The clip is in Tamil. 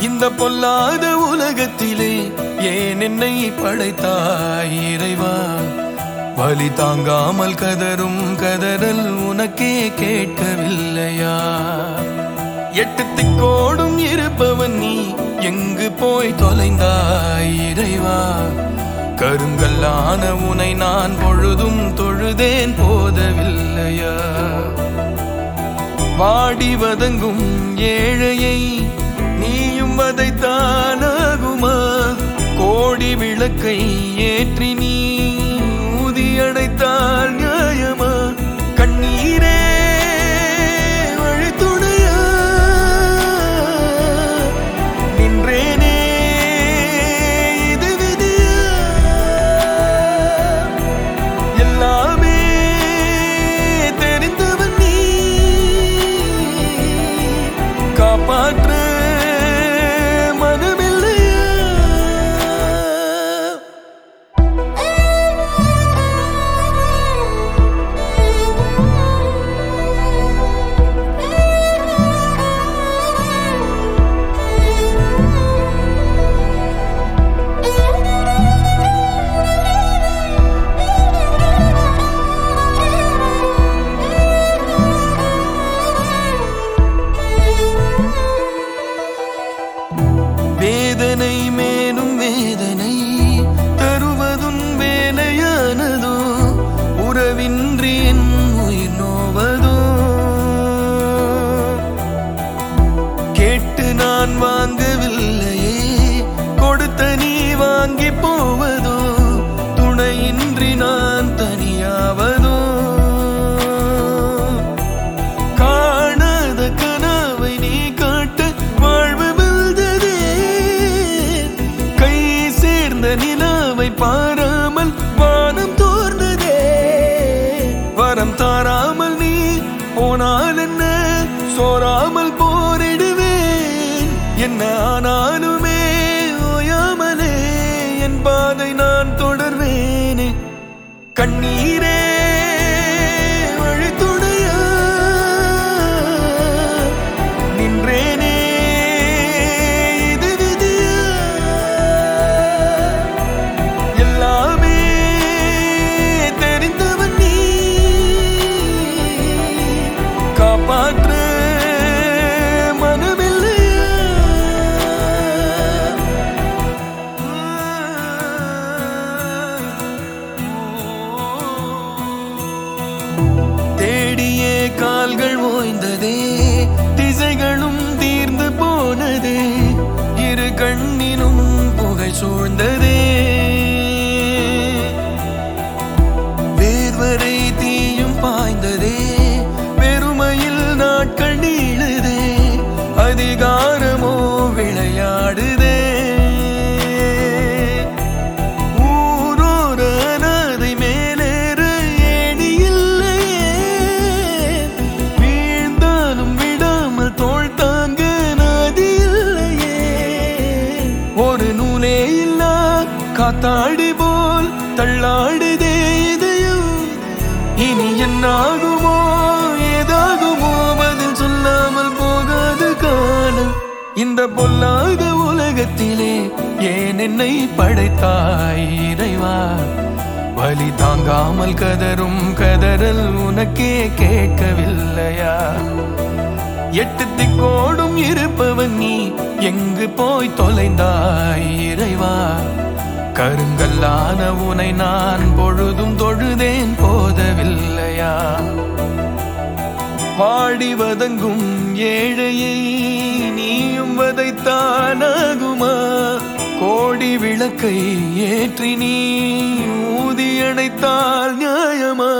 இந்த பொல்லாத உலகத்திலே ஏன் என்னை படைத்தாய் இறைவா? வலி தாங்காமல் கதரும் கதறல் உனக்கே கேட்கவில்லையா? எட்டு திக்கோடும் இருப்பவன் நீ எங்கு போய் தொலைந்தாய் இறைவா? கருங்கல்லான உனை நான் பொழுதும் தொழுதேன் போதவில்லையா? வாடி வதங்கும் ஏழை நீயும் வதைத்தானாகுமா கோடி விளக்கை ஏற்றி நீ உறவின்றி என்ன ஆனாலுமே ஓயாமலே என் பாதை நான் தொடர்வேனே. கண்ணீரே தேடியே கால்கள் ஓய்ந்ததே திசைகளும் தீர்ந்து போனதே. இரு கண்ணினும் புகை சூழ்ந்ததே. ஒரு நூலே இல்லா காத்தாடி போல் தள்ளாடுதே இதயம் இனி என்னாகுமோ ஏதாகுமோ பதில் சொல்லாமல் போகாது காலம். இந்த பொல்லாத உலகத்திலே ஏன் என்னை படைத்தாய் இறைவா? வலி தாங்காமல் கதரும் கதறல் உனக்கே கேட்கவில்லையா? எட்டு திக்கோடும் இருப்பவன் நீ. எங்கு போய் தொலைந்தாய் இறைவா? கருங்கல்லான உனை நான் பொழுதும் தொழுதேன் போதவில்லையா? வாடி வதங்கும் ஏழையை நீயும் வதைத்தானாகுமா? கோடி விளக்கை ஏற்றி நீ ஊதியணைத்தால் நியாயமா?